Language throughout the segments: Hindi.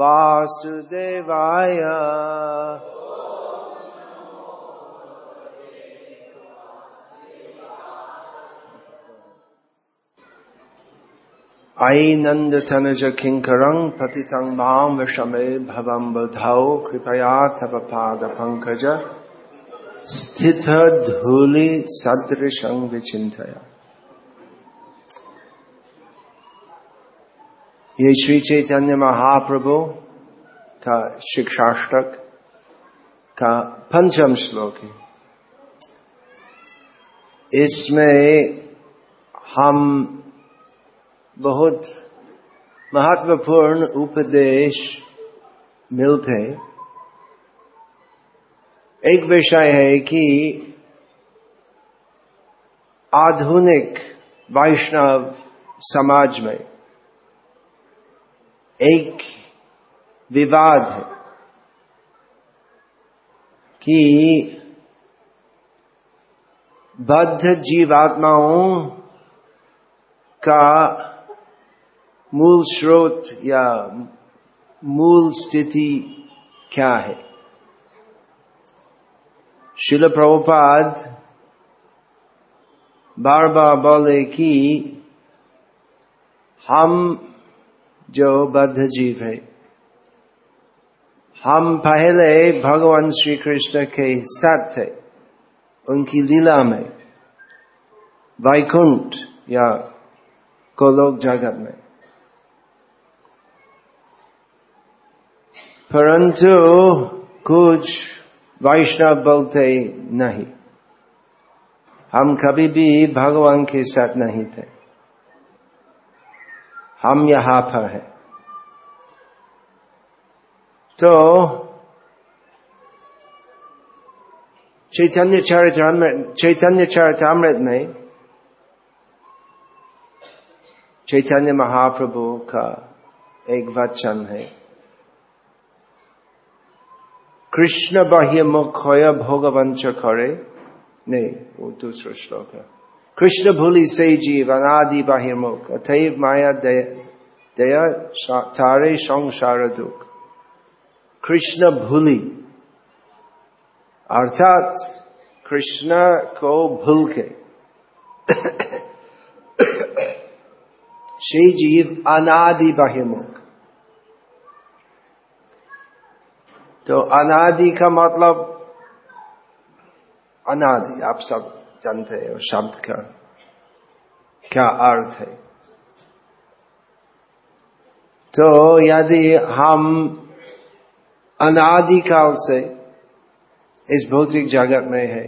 वासुदेवाय। आई नंद तनज किंकरं पतितं माँ विषमे भवं बुधौ कृपया तव पाद पंकज स्थित धूलि सदृशं विचिन्तया। ये श्री चैतन्य महाप्रभु का शिक्षाष्टक का पंचम श्लोक है इसमें हम बहुत महत्वपूर्ण उपदेश मिलते एक विषय है कि आधुनिक वैष्णव समाज में एक विवाद है कि बद्ध जीवात्माओं का मूल स्रोत या मूल स्थिति क्या है? शिल प्रभुपाद बार बार बोले कि हम जो बद्ध जीव है। हम पहले भगवान श्री कृष्ण के साथ थे उनकी लीला में, वैकुंठ या कोलोक जगत में। परंतु कुछ वैष्णव बोलते नहीं। हम कभी भी भगवान के साथ नहीं थे। हम यहाँ पर है। तो चैतन्य चरितमृत चैतन्य चरितमृत में, चैतन्य महाप्रभु का एक वचन है। कृष्ण बाह्य मुख भोगवंश करे। नहीं, वो दूसरा श्लोक है। कृष्ण भूलि से जीव अनादि बाहिर्मुख अथैव माया दया तारे संसार दुख कृष्ण भूलि अर्थात कृष्ण को भूल के से जीव अनादि बाहिर्मुख तो अनादि का मतलब अनादि, आप सब जानते हैं शब्द का क्या अर्थ है? तो यदि हम अनादिकाल से इस भौतिक जगत में है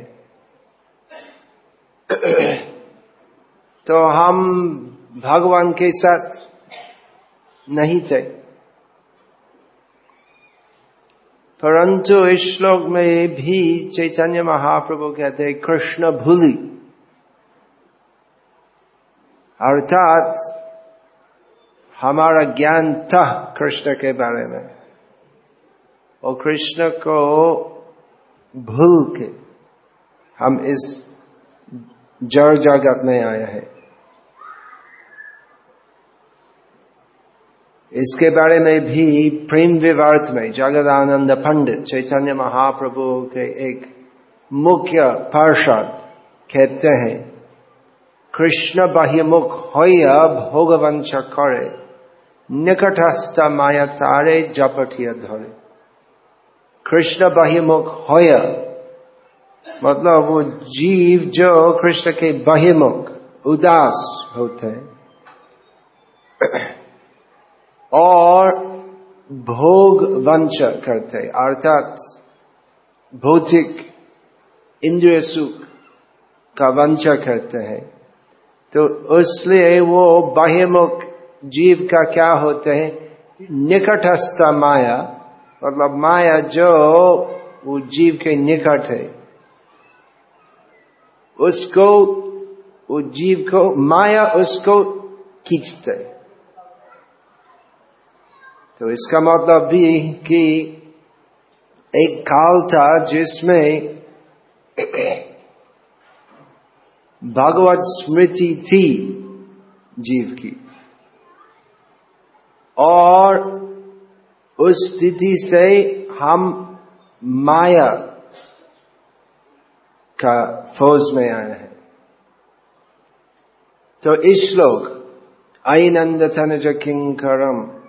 तो हम भगवान के साथ नहीं थे। परंतु इस श्लोक में भी चैतन्य महाप्रभु कहते हैं, कृष्ण भूली। अर्थात हमारा ज्ञान था कृष्ण के बारे में। और कृष्ण को भूल के हम इस जड़ जगत में आए हैं। इसके बारे में भी प्रेम विवार्थ में जगद आनंद पंडित चैतन्य महाप्रभु के एक मुख्य पार्षद कहते हैं, कृष्ण बाह्यमुख होय भोगवंश करे, निकटस्थ माया तारे जपठिय धरे। कृष्ण बाह्यमुख होय मतलब वो जीव जो कृष्ण के बाह्यमुख उदास होते हैं। और भोग वंश करते, अर्थात भौतिक इंद्रिय सुख का वंश करते हैं। तो इसलिए वो बाह्यमुख जीव का क्या होते हैं? निकटस्थ माया मतलब माया जो वो जीव के निकट है। उसको, वो जीव को, माया उसको खींचते तो इसका मतलब भी कि एक काल था जिसमें भगवत स्मृति थी जीव की। और उस स्थिति से हम माया का फौज में आए हैं। तो इस श्लोक नंद तनज किंकरम।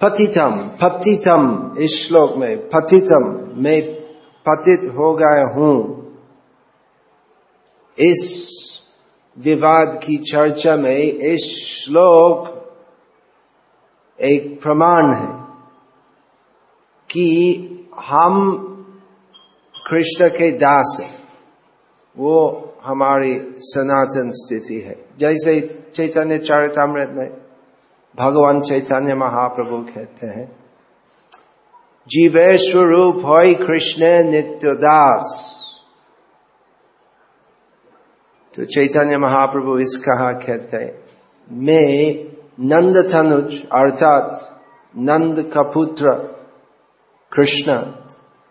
पतितम पतितम, इस श्लोक में, पतितम, मैं पतित हो गया हूँ। इस विवाद की चर्चा में इस श्लोक एक प्रमाण है कि हम कृष्ण के दास हैं। वो हमारी सनातन स्थिति है। जैसे चैतन्य चरितमृत में भगवान चैतन्य महाप्रभु कहते हैं जीवे स्वरूप हो कृष्ण नित्य दास। तो चैतन्य महाप्रभु इस कहा कहते हैं, मैं नंद तनुज अर्थात नंद का पुत्र कृष्ण,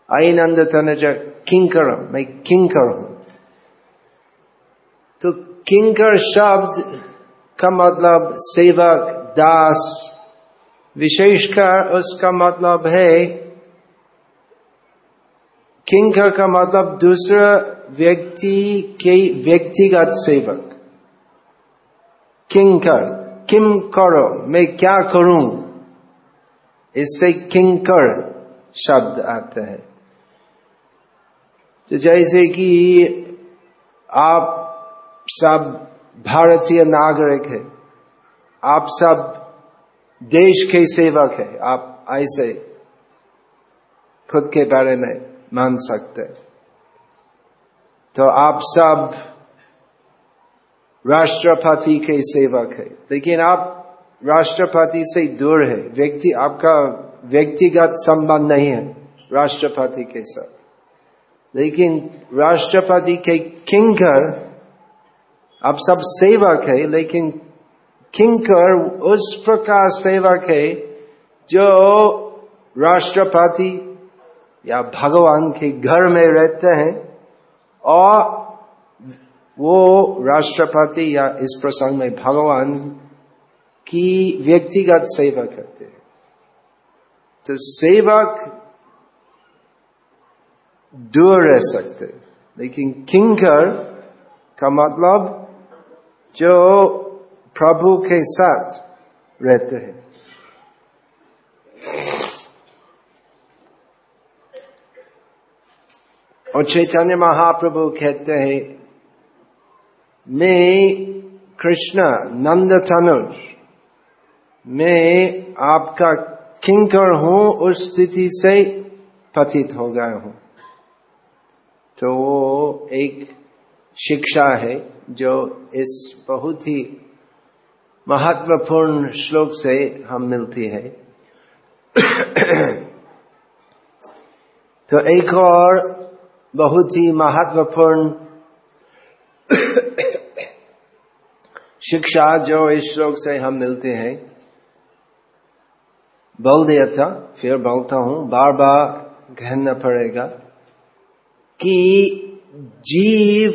आई नंद तनुज किंकर, मैं किंकर हूँ। तो किंकर शब्द का मतलब सेवक दास। विशेषकर उसका मतलब है किंकर का मतलब दूसरा व्यक्ति के व्यक्तिगत सेवक। किंकर, किम करो, मैं क्या करूँ? इससे किंकर शब्द आता है। तो जैसे कि आप सब भारतीय नागरिक है। आप सब देश के सेवक है। आप ऐसे खुद के बारे में मान सकते तो आप सब राष्ट्रपति के सेवक है। लेकिन आप राष्ट्रपति से दूर है। व्यक्ति, आपका व्यक्तिगत संबंध नहीं है राष्ट्रपति के साथ। लेकिन राष्ट्रपति के किंकर आप सब सेवक है, लेकिन किंकर उस प्रकार सेवक है जो राष्ट्रपति या भगवान के घर में रहते हैं और वो राष्ट्रपति या इस प्रसंग में भगवान की व्यक्तिगत सेवा करते हैं तो सेवक दूर रह सकते लेकिन किंकर का मतलब जो प्रभु के साथ रहते हैं। और चैतन्य महाप्रभु कहते हैं, मैं कृष्ण नंद तनुज, मैं आपका किंकर हूँ, उस स्थिति से पतित हो गया हूँ। तो वो एक शिक्षा है जो इस बहुत ही महत्वपूर्ण श्लोक से हम मिलती है। तो एक और बहुत ही महत्वपूर्ण शिक्षा जो इस श्लोक से हम मिलते हैं। बोल दिया था, फिर बोलता हूँ बार बार कहना पड़ेगा कि जीव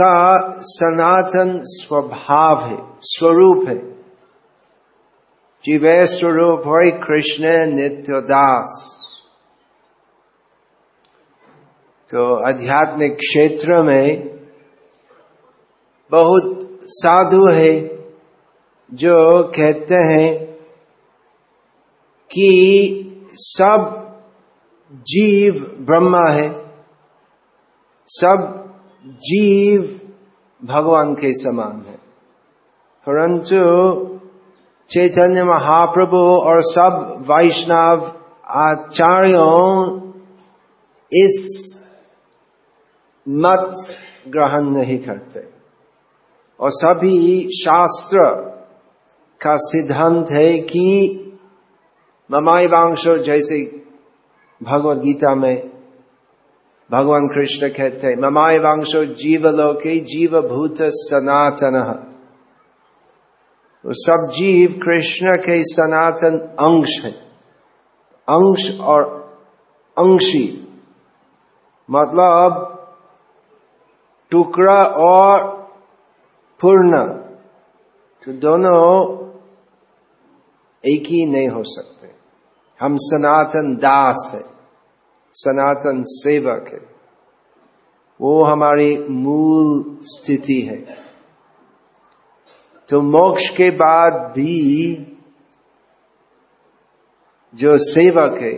का सनातन स्वभाव है, स्वरूप है। जीव स्वरूप हो कृष्ण नित्य दास। तो आध्यात्मिक क्षेत्र में बहुत साधु है, जो कहते हैं कि सब जीव ब्रह्मा है, सब जीव भगवान के समान है। परंतु चैतन्य महाप्रभु और सब वैष्णव आचार्यों इस मत ग्रहण नहीं करते। और सभी शास्त्र का सिद्धांत है कि ममाई वांशो जैसे भगवत गीता में भगवान कृष्ण कहते हैं, ममाय वांशो जीव भूत सनातन। तो सब जीव कृष्ण के सनातन अंश है। अंश और अंशी। मतलब टुकड़ा और पूर्ण। तो दोनों एक ही नहीं हो सकते। हम सनातन दास है। सनातन सेवक है। वो हमारी मूल स्थिति है। तो मोक्ष के बाद भी जो सेवक है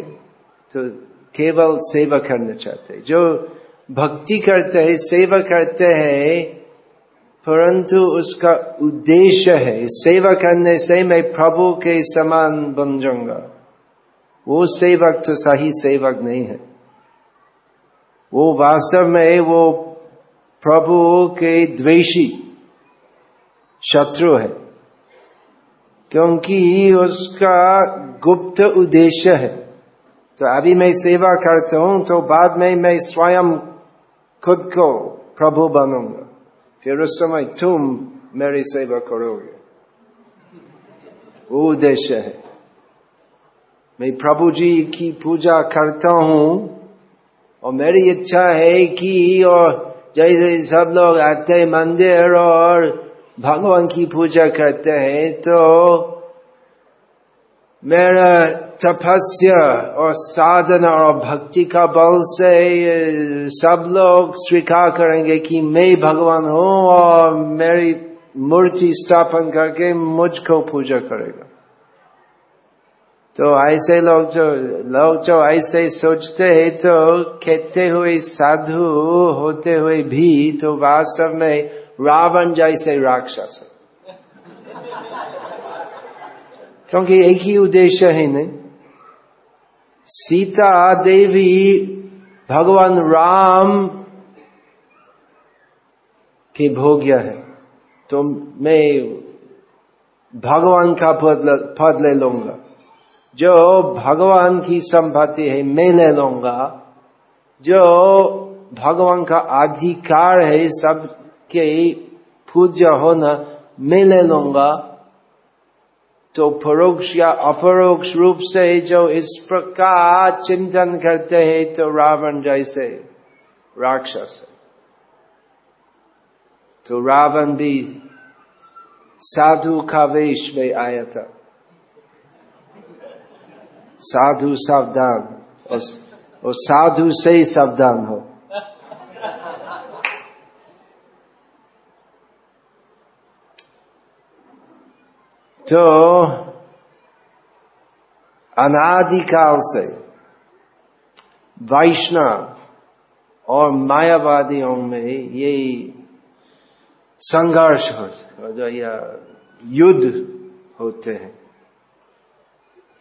तो केवल सेवा करना चाहते जो भक्ति करते हैं, सेवा करते हैं, परंतु उसका उद्देश्य है, सेवा करने से मैं प्रभु के समान बन जाऊँगा। वो सेवक तो सही सेवक नहीं है। वो वास्तव में वो प्रभु के द्वेषी शत्रु है, क्योंकि उसका गुप्त उद्देश्य है। तो अभी मैं सेवा करता हूँ तो बाद में मैं स्वयं खुद को प्रभु बनूँगा। फिर उस समय तुम मेरी सेवा करोगे। वो उद्देश्य है। मैं प्रभु जी की पूजा करता हूँ और मेरी इच्छा है कि और जैसे सब लोग आते मंदिर और भगवान की पूजा करते हैं तो मेरा तपस्या और साधना और भक्ति का बल से सब लोग स्वीकार करेंगे कि मैं भगवान हूँ और मेरी मूर्ति स्थापन करके मुझको पूजा करेगा। तो ऐसे लोग जो लोग जो ऐसे सोचते हैं तो कहते हुए साधु होते हुए भी तो वास्तव में रावण जैसे राक्षस क्योंकि एक ही उद्देश्य है नहीं सीता देवी, भगवान राम के भोग्य है। तो मैं भगवान का पद ले लूँगा। जो भगवान की संपत्ति है, मैं ले लूँगा। जो भगवान का अधिकार है, सबके पूज्य होना, मैं ले लूँगा। तो परोक्ष या अपरोक्ष रूप से जो इस प्रकार चिंतन करते हैं तो रावण जैसे राक्षस तो रावण भी साधु का वेश में आया था। साधु सावधान। और साधु से ही सावधान हो। तो अनादिकाल से वैष्णव और मायावादियों में ये संघर्ष हो या युद्ध होते हैं।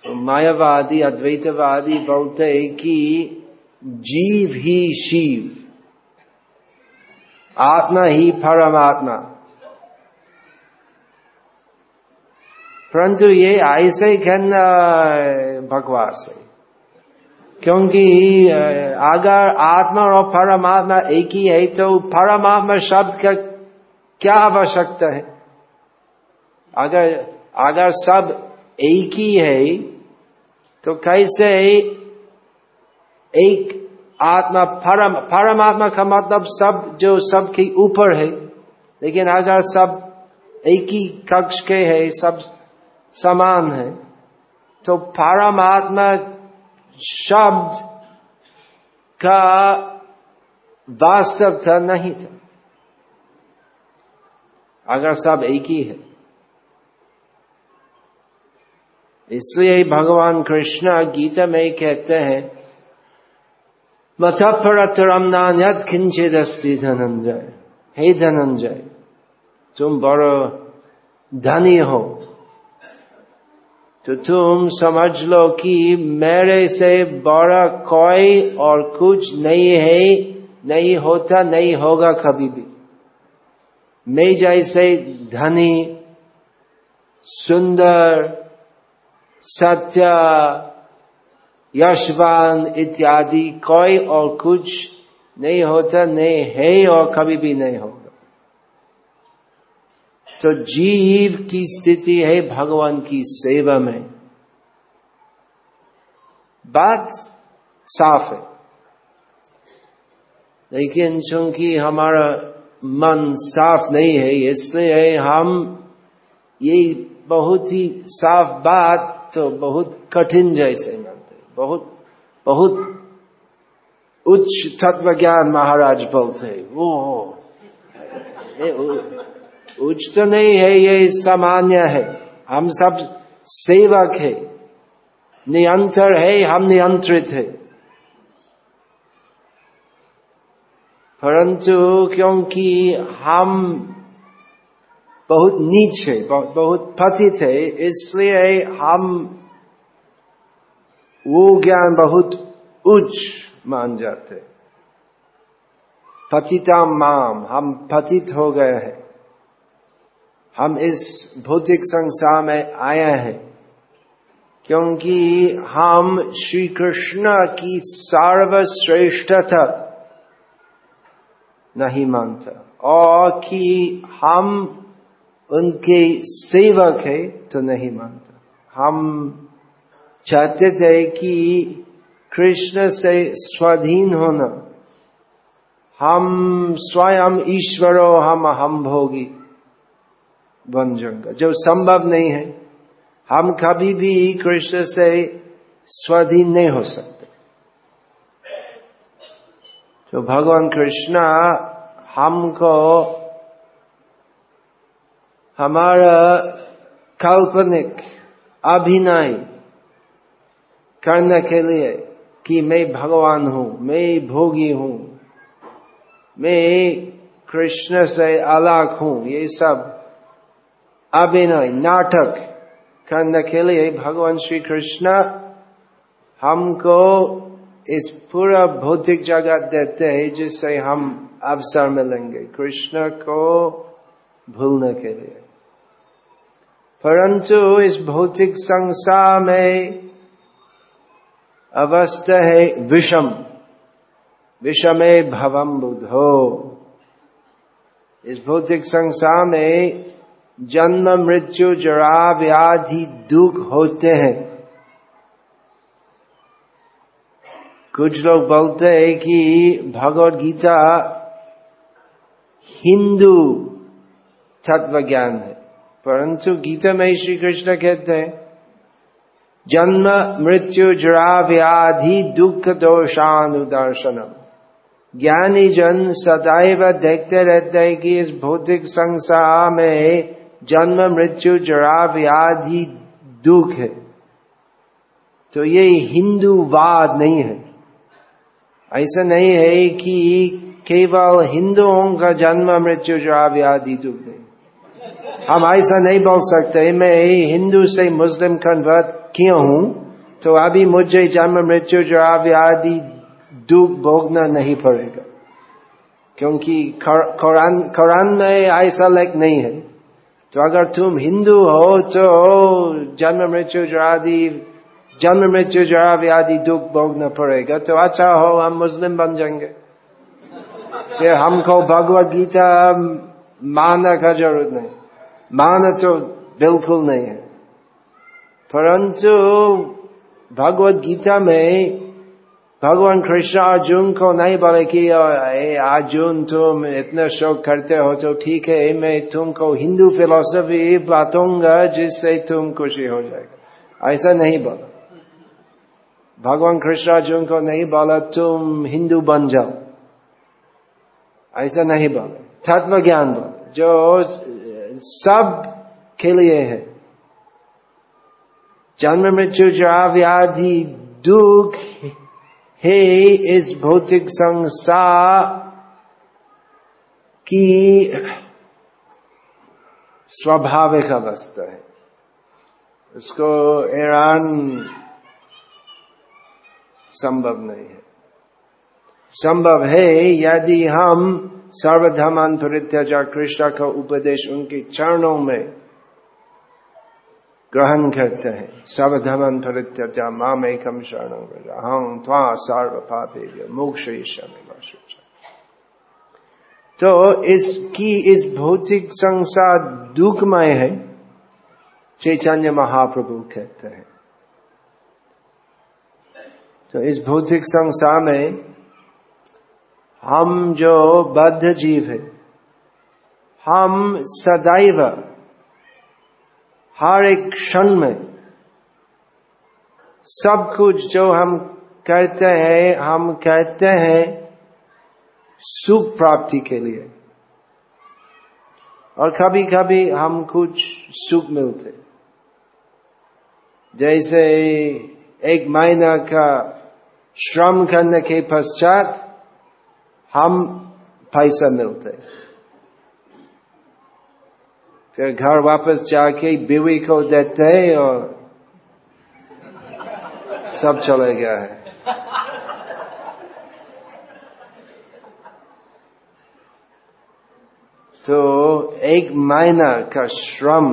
तो मायावादी, अद्वैतवादी बोलते हैं कि जीव ही शिव। आत्मा ही परमात्मा। परंतु ये ऐसे कहना भगवान से क्योंकि अगर आत्मा और परमात्मा एक ही है तो परमात्मा शब्द का क्या आवश्यकता है? अगर अगर सब एक ही है तो कैसे एक आत्मा, परम, परमात्मा का मतलब सब, जो सबके ऊपर है। लेकिन अगर सब एक ही कक्ष के है, सब समान है तो परमात्मा शब्द का वास्तव था, नहीं था। अगर सब एक ही है इसलिए भगवान कृष्ण गीता में कहते हैं मथा परतरम नान्यत किंचित अस्ति धनंजय हे धनंजय तुम बड़ो धनी हो। तो तुम समझ लो कि मेरे से बड़ा कोई और कुछ नहीं है, नहीं होता, नहीं होगा कभी भी। मैं जैसे धनी, सुंदर सत्य यशवान इत्यादि कोई और कुछ नहीं होता नहीं है और कभी भी नहीं होगा तो जीव की स्थिति है भगवान की सेवा में बात साफ़ है लेकिन चूँकि हमारा मन साफ़ नहीं है इसलिए हम ये बहुत ही साफ़ बात तो बहुत कठिन जैसे मानते बहुत बहुत उच्च तत्व ज्ञान महाराज बोलते वो उच्च तो नहीं है, ये सामान्य है। हम सब सेवक है। नियंत्र है, हम नियंत्रित है। परंतु क्योंकि हम बहुत नीच है बहुत, पतित है इसलिए हम वो ज्ञान बहुत उच्च मान जाते पतिता माम हम पतित हो गए हैं। हम इस भौतिक संसार में आए हैं क्योंकि हम श्री कृष्ण की सर्वश्रेष्ठता नहीं मानता और कि हम उनके सेवक है तो नहीं मानता। हम चाहते थे कि कृष्ण से स्वाधीन होना। हम स्वयं ईश्वरो, हम हम भोगी बन जाऊँगा जो संभव नहीं है, हम कभी भी कृष्ण से स्वाधीन नहीं हो सकते। तो भगवान कृष्ण हमको हमारा काल्पनिक अभिनय करने के लिए कि मैं भगवान हूँ, मैं भोगी हूँ, मैं कृष्ण से अलग हूँ, ये सब अभिनय, नाटक करने के लिए भगवान श्री कृष्ण हमको इस पूरा भौतिक जगत देते हैं, जिससे हम अवसर मिलेंगे कृष्ण को भूलने के लिए। परंतु इस भौतिक संसार में अवस्था है विषम। विषमे भवम बुधो इस भौतिक संसार में जन्म, मृत्यु, जरा, व्याधि, दुख होते हैं। कुछ लोग बोलते हैं कि भगवत गीता हिंदू तत्व ज्ञान है। परंतु गीता में श्री कृष्ण कहते हैं, जन्म, मृत्यु जरा व्याधि दुख, दोषानुदर्शनम। ज्ञानी जन सदैव देखते रहते हैं कि इस भौतिक संसार में जन्म, मृत्यु जरा व्याधि दुख है। तो ये हिंदूवाद नहीं है। ऐसा नहीं है कि केवल हिंदुओं का जन्म, मृत्यु जरा व्याधि दुख नहीं। हम ऐसा नहीं बोल सकते, मैं हिंदू से मुस्लिम कन्वर्ट किया हूँ? तो अभी मुझे जन्म मृत्यु जरा व्याधि दुख भोगना नहीं पड़ेगा। क्योंकि कुरान कुरान में ऐसा लेख नहीं है। तो अगर तुम हिंदू हो तो जन्म मृत्यु जो आदि, जन्म मृत्यु जो जरा व्याधि दुख भोगना पड़ेगा। तो अच्छा हो, हम मुस्लिम बन जाएँगे। हमको भगवत गीता माना का ज़रूरत नहीं माना तो बिल्कुल नहीं है परंतु भगवत गीता में भगवान कृष्ण अर्जुन को नहीं बोले कि अर्जुन तुम इतना शोक करते हो तो ठीक है मैं तुमको हिंदू फिलोसफी बातूँगा जिससे तुम खुशी हो जाएगा ऐसा नहीं बोला भगवान कृष्ण अर्जुन को नहीं बोला तुम हिंदू बन जाओ ऐसा नहीं बोला तत्व ज्ञान जो सब के लिए है। जन्म मृत्यु व्याधि दुख, हे इस भौतिक संसार की स्वाभाविक अवस्था है। उसको ईरान संभव नहीं है। संभव है यदि हम सर्वधमान परित्यजा कृष्ण का उपदेश उनके चरणों में ग्रहण करते हैं। परित्यजा माम एकम शरण हम त्वा सर्व पापे मोक्ष तो इसकी इस भौतिक संसार दुखमय है, चैतन्य महाप्रभु कहते हैं। तो इस भौतिक संसार में हम जो बद्ध जीव है, हम सदैव हर एक क्षण में सब कुछ जो हम करते हैं, हम कहते हैं सुख प्राप्ति के लिए। और कभी कभी हम कुछ सुख मिलते। जैसे एक महीना का श्रम करने के पश्चात हम पैसा मिलते। फिर घर वापस जाके बीवी को देते और सब चले गया है। तो एक महीना का श्रम,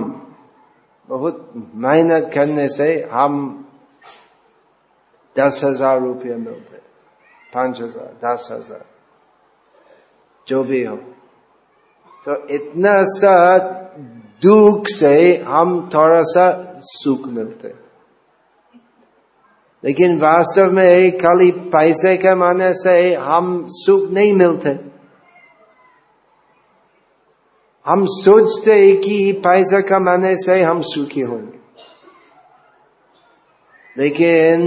बहुत मेहनत करने से हम दस हज़ार रुपये मिलते। पाँच हज़ार, दस हज़ार। जो भी हो। तो इतना सा दुख से हम थोड़ा सा सुख मिलते लेकिन वास्तव में खाली पैसे के माने से हम सुख नहीं मिलते। हम सोचते कि पैसा कमाने से हम सुखी होंगे। लेकिन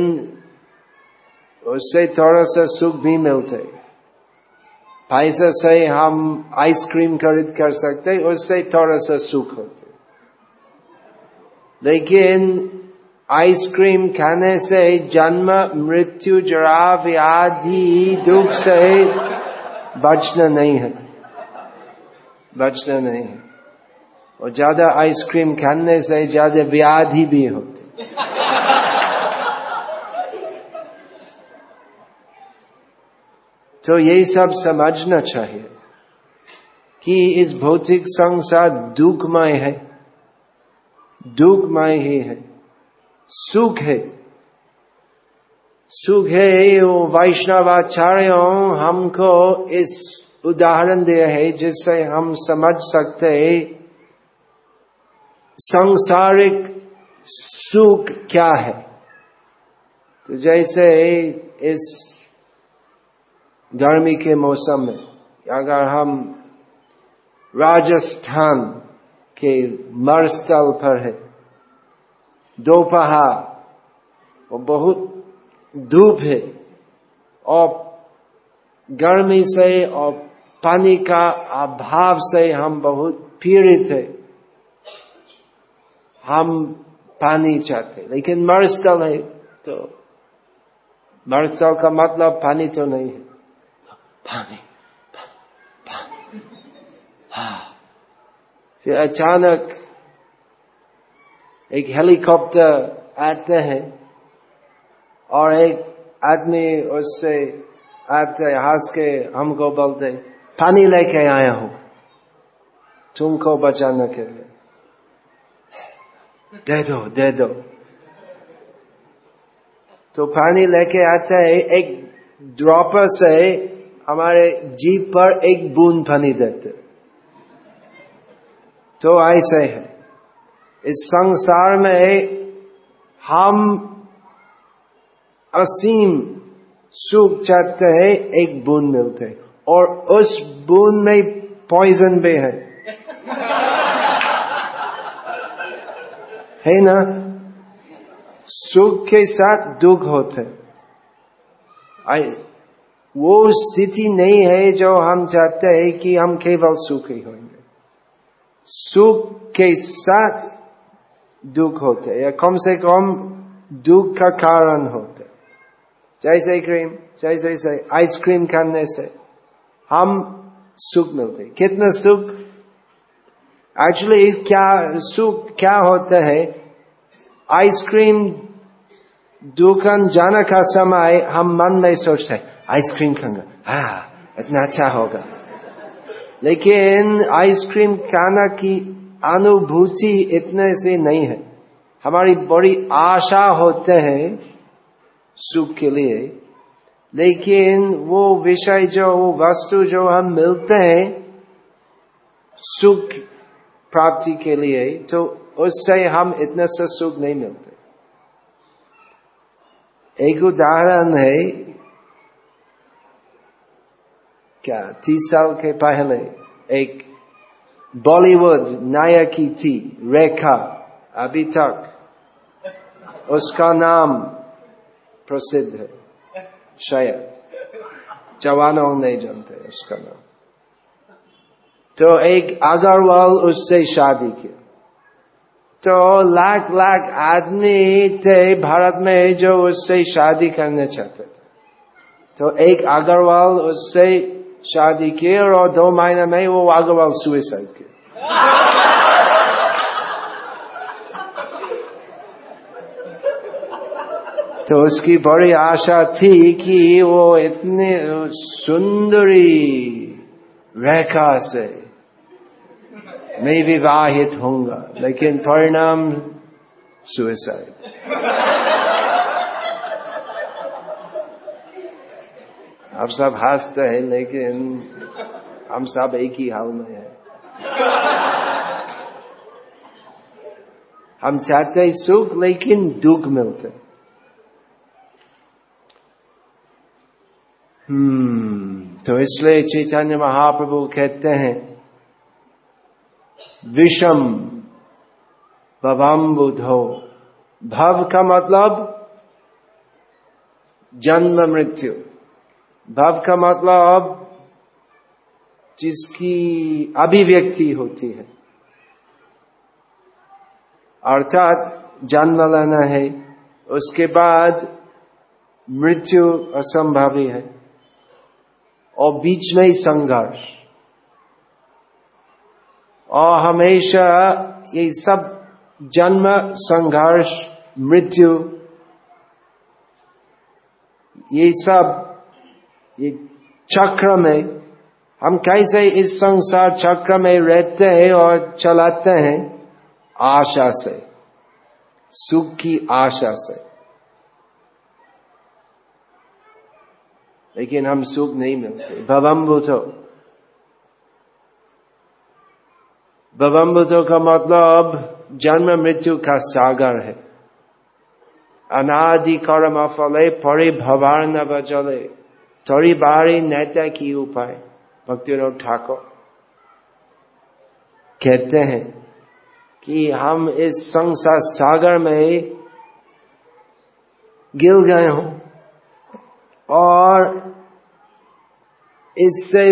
उससे थोड़ा सा सुख भी मिलते पैसा से हम आइसक्रीम खरीद कर सकते उससे थोड़ा सा सुख होते लेकिन आइसक्रीम खाने से जन्म, मृत्यु जरा व्याधि दुख से बचना नहीं है। बचना नहीं है। और ज़्यादा आइसक्रीम खाने से ज़्यादा व्याधि भी होती तो यही सब समझना चाहिए कि इस भौतिक संसार दुखमय है, दुखमय ही है, सुख है। सुख है वो वैष्णवाचार्य, हमको इस उदाहरण दिया है जिससे हम समझ सकते सांसारिक सुख क्या है। तो जैसे इस गर्मी के मौसम में, अगर हम राजस्थान के मरस्थल पर है, दोपहर और बहुत धूप है, और गर्मी से और पानी का अभाव से हम बहुत पीड़ित है। हम पानी चाहते लेकिन मरस्थल है तो मरस्थल का मतलब पानी तो नहीं है। पानी पानी हाँ। फिर अचानक एक हेलीकॉप्टर आते हैं और एक आदमी उससे आते हंस के हमको बोलते पानी लेके आया हूँ, तुमको बचाने के लिए। दे दो दे दो। तो पानी लेके आता है, एक ड्रॉपर से हमारे जीप पर एक बूंद पानी देते। तो ऐसे है। इस संसार में हम असीम सुख चाहते हैं, एक बूंद मिलते और उस बूंद में पॉइजन भी है। है ना? सुख के साथ दुख होते वो स्थिति नहीं है जो हम चाहते हैं कि हम केवल सुखी होंगे। सुख के साथ दुख होते या कम से कम दुख का कारण होते जैसे क्रीम जैसे से आइसक्रीम खाने से हम सुख मिलते कितना सुख? एक्चुअली क्या सुख, क्या होता है? आइसक्रीम दुकान जाने का समय हम मन में सोचते। हैं आइसक्रीम खाऊँगा। हाँ इतना अच्छा होगा। लेकिन आइसक्रीम खाना की अनुभूति इतने से नहीं है। हमारी बड़ी आशा होते हैं सुख के लिए। लेकिन वो विषय जो, वो वस्तु जो हम मिलते हैं सुख प्राप्ति के लिए तो उससे हम इतना सा सुख नहीं मिलते। एक उदाहरण है क्या तीस साल के पहले एक बॉलीवुड नायकी थी रेखा अभी तक उसका नाम प्रसिद्ध है शायद जवानों नहीं जानते उसका नाम तो एक अग्रवाल उससे शादी किया तो लाख लाख आदमी थे भारत में जो उससे शादी करना चाहते थे तो एक अग्रवाल उससे शादी किए और दो महीने में वो अग्रवाल सुइसाइड किया तो उसकी बड़ी आशा थी कि वो इतने सुंदरी रेखा से मैं विवाहित होऊँगा लेकिन परिणाम सुइसाइड आप सब हँसते हैं, लेकिन हम सब एक ही हाल में है। हम चाहते हैं सुख, लेकिन दुख मिलते। हम्म तो इसलिए चैतन्य महाप्रभु कहते हैं, विषम भवम बुधो भव का मतलब जन्म मृत्यु। भव का मतलब जिसकी अभिव्यक्ति होती है। अर्थात जन्म लेना है, उसके बाद मृत्यु असंभावी है, और बीच में ही संघर्ष। और हमेशा ये सब जन्म, संघर्ष, मृत्यु, ये सब ये चक्र में, हम कैसे इस संसार चक्र में रहते हैं और चलाते हैं? आशा से, सुख की आशा से। लेकिन हम सुख नहीं मिलते। भवम्बुतो भवम्बुतो का मतलब जन्म मृत्यु का सागर है। अनादि कर्म फले परि भवार न बजले थोड़ी बारी नेता की उपाय। भक्ति ठाकुर कहते हैं कि हम इस संसार सागर में गिर गए हूँ और इससे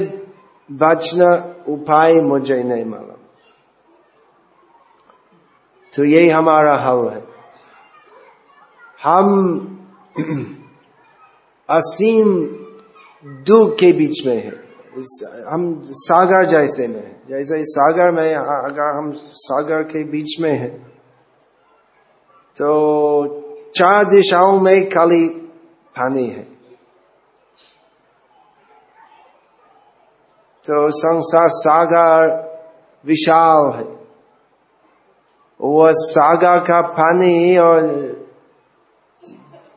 बचना उपाय मुझे नहीं मालूम। तो यही हमारा हल है। हम असीम दुख के बीच में है। हम सागर जैसे में जैसे सागर में, अगर हम सागर के बीच में है तो चार दिशाओं में खाली पानी है। तो संसार सागर विशाल है। वो सागर का पानी और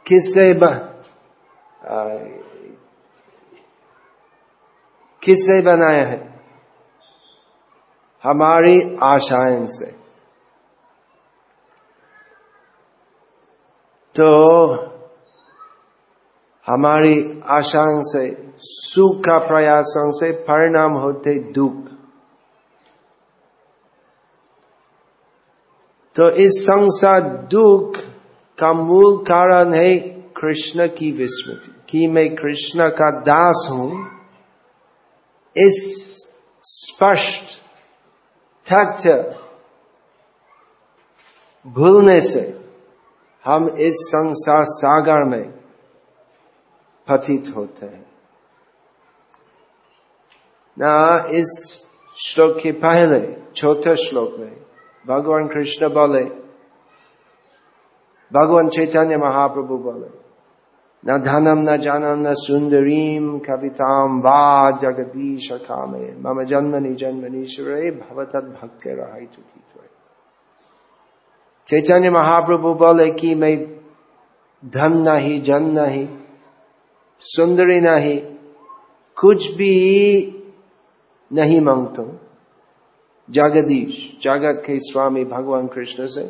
किससे किससे बनाया है? हमारी आशाएँ से। तो हमारी आशाओं से, सुख का प्रयासों से परिणाम होते दुख। तो इस संसार दुख का मूल कारण है कृष्ण की विस्मृति, कि मैं कृष्ण का दास हूँ। इस स्पष्ट तथ्य भूलने से हम इस संसार सागर में पतित होते हैं ना इस श्लोक के पहले चौथे श्लोक में भगवान कृष्ण बोले भगवान चैतन्य महाप्रभु बोले न धनम न जानम न सुंदरीम कविताम वा जगदीश कामे मम जन्मनि जन्मनीश्वरे भवतद भक्त रहाई चुकी चैतन्य महाप्रभु बोले कि मैं धन नहीं, जन नहीं, सुंदरी नहीं, कुछ भी नहीं माँगता हूँ। जगदीश, जगत के स्वामी भगवान कृष्ण से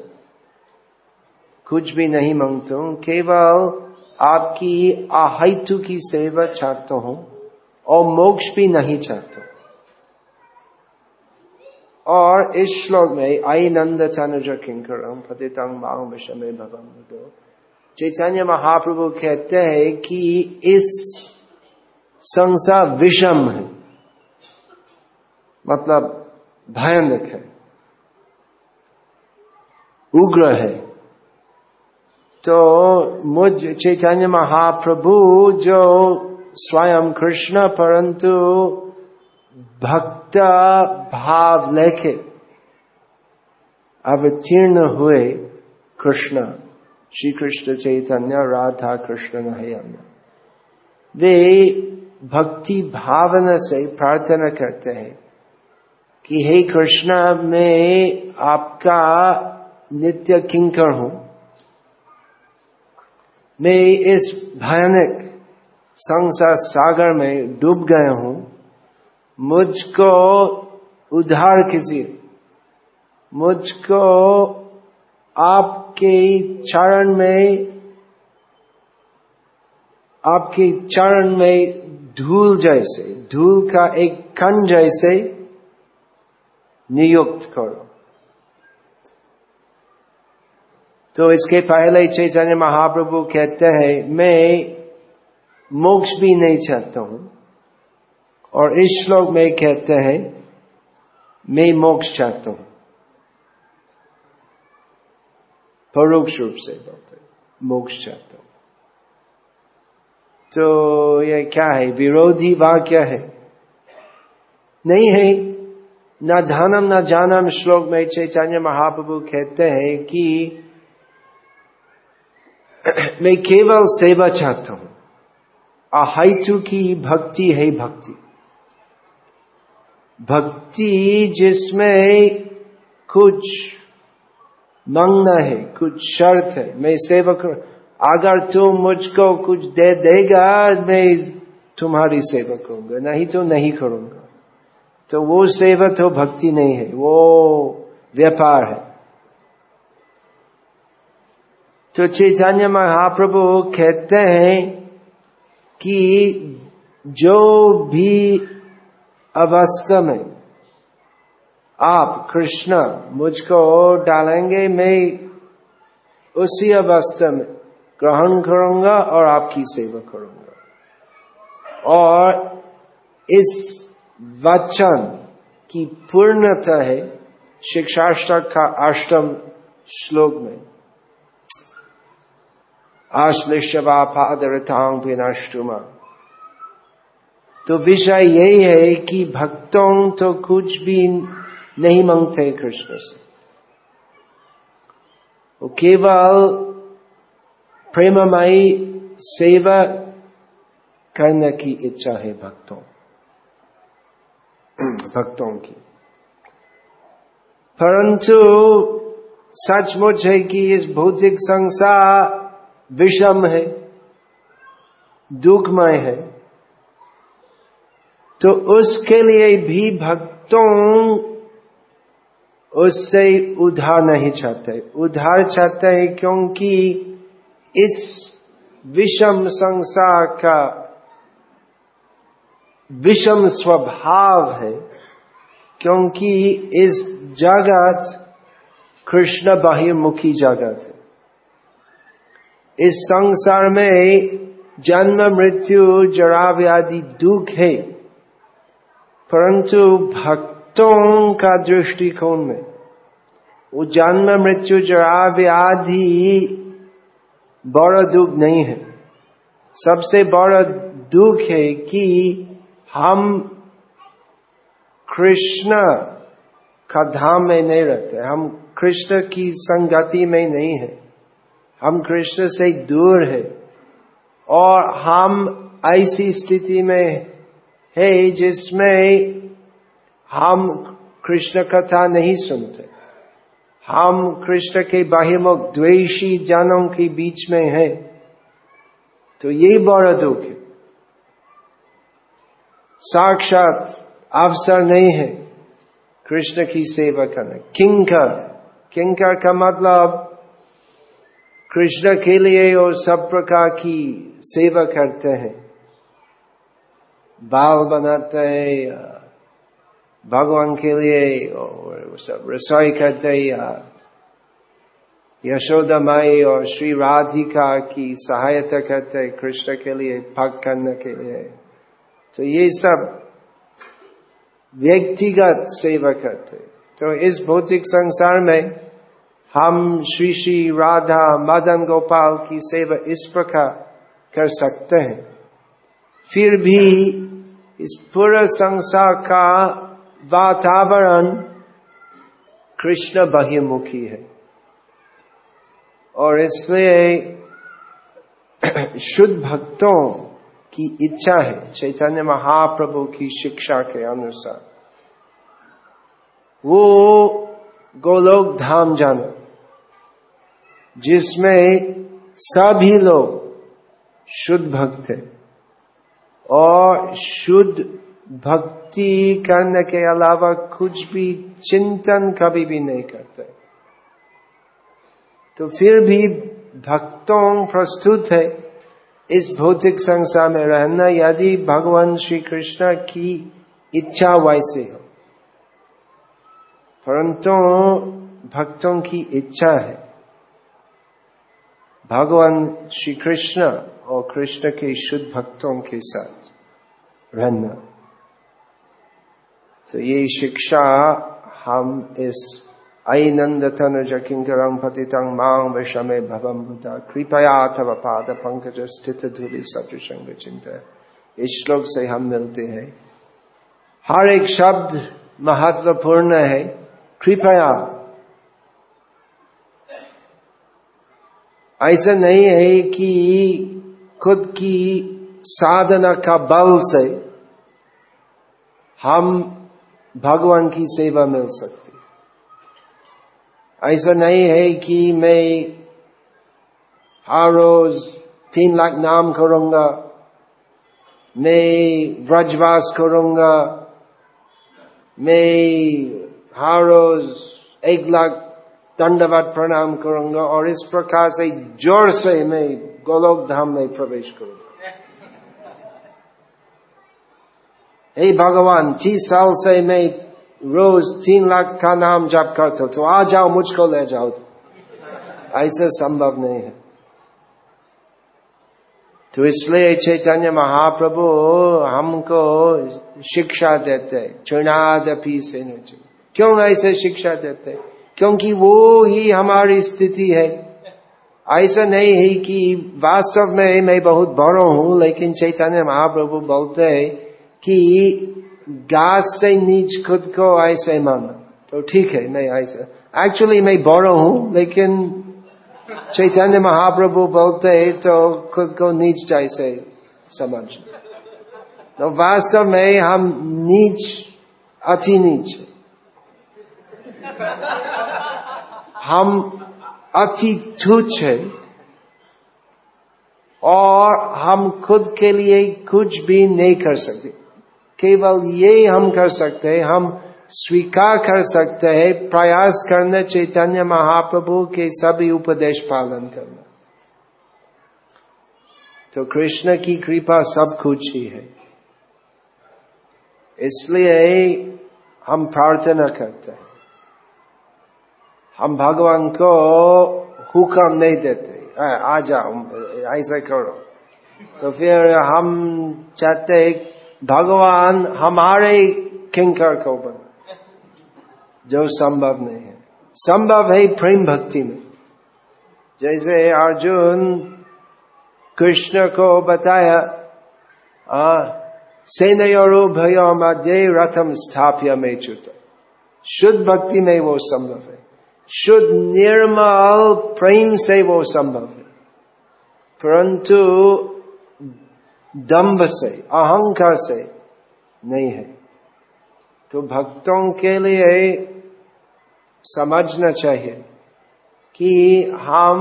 कुछ भी नहीं माँगता हूँ। केवल आपकी आहितु की सेवा चाहता हूँ और मोक्ष भी नहीं चाहता। और इस श्लोक में, आई नंद चनुज किंकर फतेतंग मांग विषम दो चैतन्य महाप्रभु कहते हैं कि इस संसार विषम है। मतलब भयानक है। उग्र है। तो मुझ चैतन्य महाप्रभु जो स्वयं कृष्ण परंतु भक्त भाव लेके अवतीर्ण हुए कृष्ण श्री कृष्ण चैतन्य, राधा कृष्ण अन्य वे भक्ति भावना से प्रार्थना करते हैं कि हे कृष्ण, मैं आपका नित्य किंकर हूँ। मैं इस भयानक संसार सागर में डूब गया हूँ। मुझको उधार कीजिए। मुझको आपके चरण में, आपके चरण में धूल जैसे, धूल का एक कण जैसे नियुक्त करो। तो इसके पहले चैतन्य महाप्रभु कहते हैं, मैं मोक्ष भी नहीं चाहता हूँ। और इस श्लोक में कहते हैं, मैं मोक्ष चाहता हूँ। परोक्ष रूप से बोलते मोक्ष चाहता हूँ। तो ये क्या है, विरोधी वाक्य है? नहीं है। न धनम न जानम श्लोक में चैतन्य महाप्रभु कहते हैं कि मैं केवल सेवा चाहता हूँ। अहितु की भक्ति है भक्ति। भक्ति जिसमें कुछ मांगना है, कुछ शर्त है। मैं सेवा कर अगर तुम मुझको कुछ दे देगा, मैं तुम्हारी सेवा करूँगा, नहीं तो नहीं करूँगा। तो वो सेवा तो भक्ति नहीं है, वो व्यापार है। तो चैतन्य महाप्रभु कहते हैं कि जो भी अवस्था में आप कृष्ण मुझको डालेंगे, मैं उसी अवस्था में ग्रहण करूँगा और आपकी सेवा करूँगा। और इस वचन की पूर्णता है शिक्षाष्टक का अष्टम श्लोक में। आश्लिष्यवापादरतांग विनष्टुमा तो विषय यही है कि भक्तों तो कुछ भी नहीं मांगते कृष्ण से। वो केवल प्रेममयी सेवा करने की इच्छा है भक्तों। भक्तों की। परंतु सचमुच है कि इस भौतिक संसार विषम है, दुखमय है तो उसके लिए भी भक्तों उससे उधार नहीं चाहते। उधार चाहते हैं क्योंकि इस विषम संसार का विषम स्वभाव है, क्योंकि इस जगत कृष्ण बाह्यमुखी जगत है। इस संसार में जन्म, मृत्यु जरा व्याधि दुख है। परंतु भक्तों का दृष्टिकोण में वो जन्म, मृत्यु जरा व्याधि बड़ा दुख नहीं है। सबसे बड़ा दुख है कि हम कृष्ण का धाम में नहीं रहते, हम कृष्ण की संगति में नहीं है। हम कृष्ण से दूर है और हम ऐसी स्थिति में है जिसमें हम कृष्ण कथा नहीं सुनते। हम कृष्ण के बाहिमुख द्वेषी जनों के बीच में है। तो ये बड़ा दुख है। साक्षात अवसर नहीं है कृष्ण की सेवा करना। किंकर। किंकर का मतलब कृष्ण के लिए और सब प्रकार की सेवा करते हैं। बाल बनाते हैं भगवान के लिए और सब रसोई करते या यशोदा माई और श्री राधिका की सहायता करते कृष्ण के लिए, भक्त करने के लिए। तो ये सब व्यक्तिगत सेवा करते तो इस भौतिक संसार में हम श्री श्री राधा मदन गोपाल की सेवा इस प्रकार कर सकते हैं। फिर भी इस पूरा संसार का वातावरण कृष्ण बहिमुखी है। और इसलिए शुद्ध भक्तों की इच्छा है, चैतन्य महाप्रभु की शिक्षा के अनुसार। वो गोलोक धाम जाना। जिसमें सभी लोग शुद्ध भक्त है। और शुद्ध भक्ति करने के अलावा कुछ भी चिंतन कभी भी नहीं करते। तो फिर भी भक्तों प्रस्तुत है इस भौतिक संसार में रहना, यदि भगवान श्री कृष्ण की इच्छा वैसे हो। परंतु भक्तों की इच्छा है। भगवान श्री कृष्ण और कृष्ण के शुद्ध भक्तों के साथ रहना तो ये शिक्षा हम इस ऐनंद तनुज किंकरं पतितं माँ विषमे भवम बुता कृपया अथवा पाद पंकज स्थित धूलि सदृशंग चिंता इस श्लोक से हम मिलते हैं हर एक शब्द महत्वपूर्ण है कृपया ऐसा नहीं है कि खुद की साधना का बल से हम भगवान की सेवा मिल सकती। ऐसा नहीं है कि मैं हर रोज तीन लाख नाम करूँगा, मैं ब्रजवास करूँगा, मैं हर रोज एक लाख दंडवत प्रणाम करूँगा और इस प्रकार से ज़ोर से मैं गोलोक धाम में प्रवेश करूँगा हे भगवान तीस साल से मैं रोज तीन लाख का नाम जप करता तो आ जाओ मुझको ले जाओ ऐसे संभव नहीं है तो इसलिए चैतन्य महाप्रभु हमको शिक्षा देते चुनादपी से क्यों ऐसे शिक्षा देते क्योंकि वो ही हमारी स्थिति है। ऐसा नहीं है कि वास्तव में मैं बहुत बड़ा हूँ, लेकिन चैतन्य महाप्रभु बोलते हैं कि गास से नीच खुद को ऐसे माना। तो ठीक है, मैं ऐसा। एक्चुअली मैं बड़ा हूँ, लेकिन चैतन्य महाप्रभु बोलते हैं तो खुद को नीच जैसे समझ। तो वास्तव में हम नीच, अति नीच। हम अति तुच्छ है और हम खुद के लिए कुछ भी नहीं कर सकते। केवल ये हम कर सकते हैं, हम स्वीकार कर सकते हैं, प्रयास करना चैतन्य महाप्रभु के सभी उपदेश पालन करना। तो कृष्ण की कृपा सब कुछ ही है। इसलिए हम प्रार्थना करते हैं। हम भगवान को हुक्म नहीं देते। आ जाओ ऐसा करो। तो फिर हम चाहते भगवान हमारे किंकर को बना। जो संभव नहीं है। संभव है प्रेम भक्ति में। जैसे अर्जुन कृष्ण को बताया आ, सेनयोरो भयो मध्य रथम स्थाप्य में चुत शुद्ध भक्ति में वो संभव है। शुद्ध निर्मल प्रेम से वो संभव है। परंतु दंभ से, अहंकार से नहीं है। तो भक्तों के लिए समझना चाहिए कि हम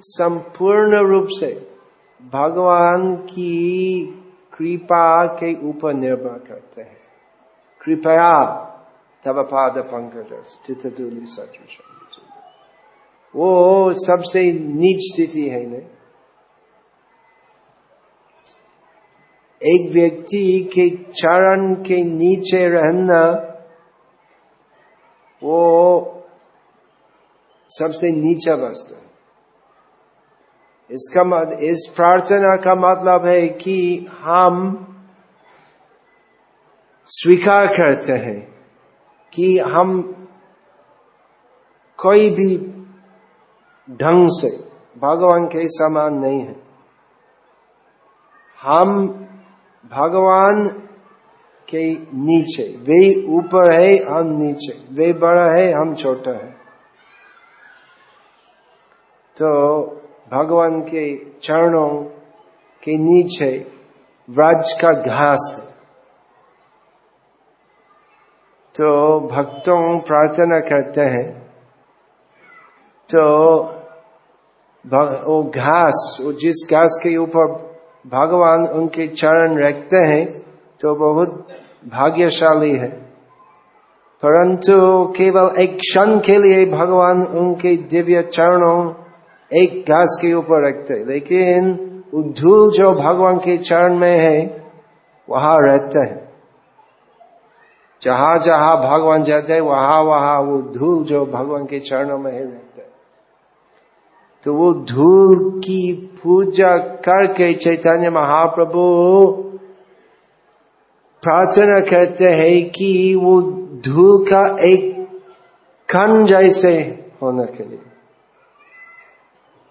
संपूर्ण रूप से भगवान की कृपा के ऊपर निर्भर करते हैं। कृपया तब पाद पंकज स्थित दूली सच वो सबसे नीच स्थिति है नहीं एक व्यक्ति के चरण के नीचे रहना वो सबसे नीचा वस्तु है। इसका मत, इस प्रार्थना का मतलब है कि हम स्वीकार करते हैं कि हम कोई भी ढंग से, भगवान के समान नहीं है। हम भगवान के नीचे, वे ऊपर है, हम नीचे, वे बड़ा है, हम छोटा है। तो भगवान के चरणों के नीचे व्रज का घास है। तो भक्तों प्रार्थना करते हैं। तो वो घास, वो जिस घास के ऊपर भगवान उनके चरण रखते हैं तो बहुत भाग्यशाली है। परंतु केवल एक क्षण के लिए भगवान उनके दिव्य चरणों एक घास के ऊपर रखते हैं। लेकिन धूल जो भगवान के चरण में है, वहाँ रहते हैं। जहाँ जहाँ भगवान जाते हैं, वहाँ वहाँ वो धूल जो भगवान के चरणों में है। रहते तो वो धूल की पूजा करके चैतन्य महाप्रभु प्रार्थना करते हैं कि वो धूल का एक कण जैसे होने के लिए।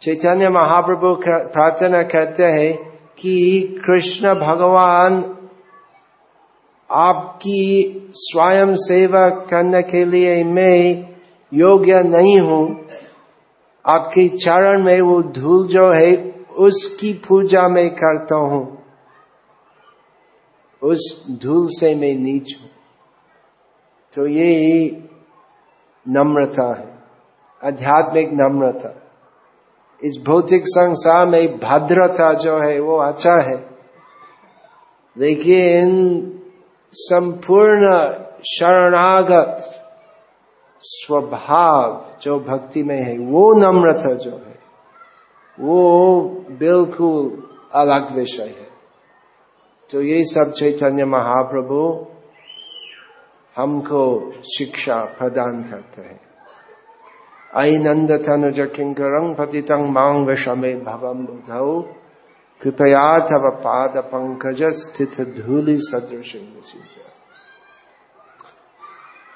चैतन्य महाप्रभु प्रार्थना करते हैं कि कृष्ण भगवान आपकी स्वयं सेवा करने के लिए मैं योग्य नहीं हूँ। आपके चरण में वो धूल जो है, उसकी पूजा में करता हूँ। उस धूल से मैं नीच हूँ। तो ये नम्रता है। आध्यात्मिक नम्रता। इस भौतिक संसार में भद्रता जो है, वो अच्छा है। लेकिन संपूर्ण शरणागत स्वभाव जो भक्ति में है, वो नम्रता जो है, वो बिल्कुल अलग विषय है। तो ये सब चैतन्य महाप्रभु हमको शिक्षा प्रदान करते हैं। ऐनंद तनुज किंकरं पतितं मांग विषमे भवम बुधौ, कृपया तव पाद पंकज स्थित धूलि सदृश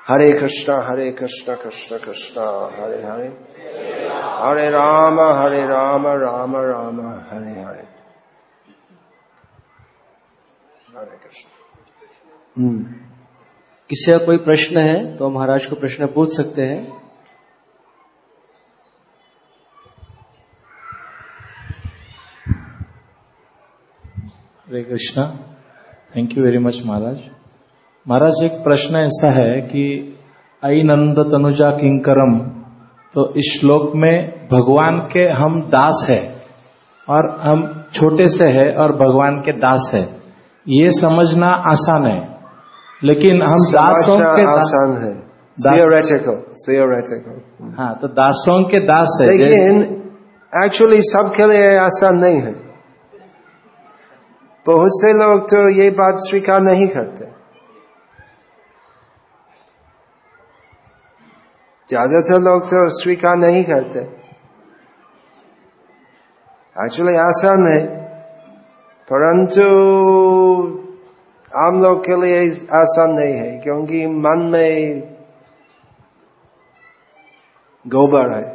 हरे कृष्ण हरे कृष्ण कृष्ण कृष्ण, हरे हरे। हरे राम हरे राम राम राम, हरे हरे। हरे कृष्ण। किसी का कोई प्रश्न है तो महाराज को प्रश्न पूछ सकते हैं। Hare Krishna. Thank you very much महाराज। महाराज एक प्रश्न ऐसा है कि आई नंद तनुजा किंकरम तो इस श्लोक में भगवान के हम दास है और हम छोटे से है और भगवान के दास है। ये समझना आसान है लेकिन हम दासों के आसान है। theoretical theoretical हाँ तो दासों के दास है लेकिन एक्चुअली सबके लिए आसान नहीं है। बहुत से लोग तो ये बात स्वीकार नहीं करते। ज़्यादातर लोग तो स्वीकार नहीं करते। एक्चुअली आसान है परंतु आम लोग के लिए आसान नहीं है, क्योंकि मन में गोबर है।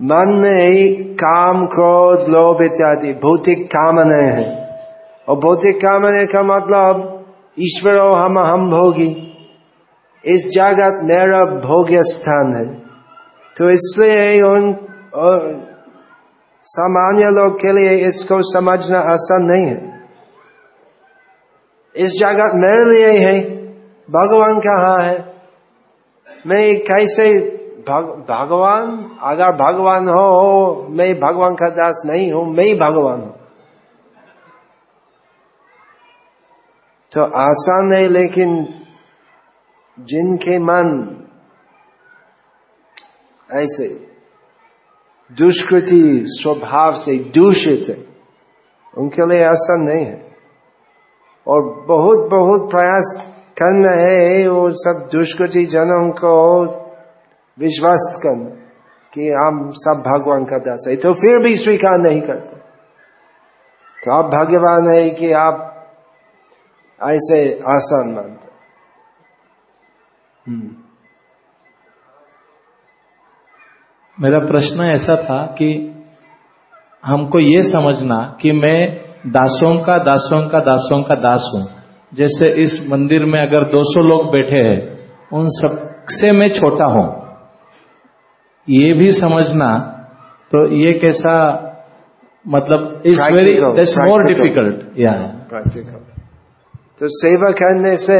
मन में काम, क्रोध, लोभ इत्यादि, भौतिक कामना है। और भौतिक कामने का मतलब ईश्वर हम हम भोगी। इस जगत मेरा भोग्य स्थान है। तो इसलिए उन सामान्य लोग के लिए इसको समझना आसान नहीं है। इस जगत मेरे लिए है भगवान कहाँ है? मैं कैसे भग, भगवान? अगर भगवान हो मैं भगवान का दास नहीं हूँ मैं भगवान हूँ। तो आसान है, लेकिन जिनके मन ऐसे दुष्कृति स्वभाव से दूषित है, उनके लिए आसान नहीं है। और बहुत बहुत प्रयास करना है, वो सब दुष्कृति जनों को विश्वास करना कि हम सब भगवान का दास है। तो फिर भी स्वीकार नहीं करते। तो आप भाग्यवान है कि आप ऐसे आसान मानते। मेरा प्रश्न ऐसा था कि हमको ये समझना कि मैं दासों का दासों का दासों का दास हूँ। जैसे इस मंदिर में अगर 200 लोग बैठे हैं उन सबसे मैं छोटा हूँ। ये भी समझना तो ये कैसा मतलब is very it's more difficult या प्रैक्टिकल तो सेवा करने से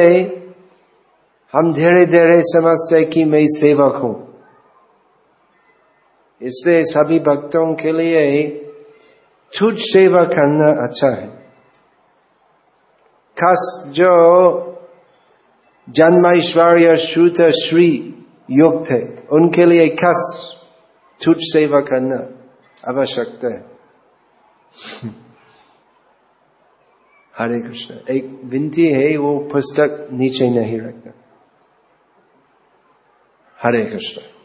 हम धीरे धीरे समझते कि मैं सेवक हूँ। इसलिए सभी भक्तों के लिए छूट सेवा करना अच्छा है। खास जो जन्मेश्वर्य श्रुत श्री युग थे उनके लिए खास छूट सेवा करना आवश्यकता है। हरे कृष्ण। एक विनती है वो पुस्तक नीचे नहीं रखना। हरे कृष्ण।